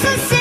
so sad.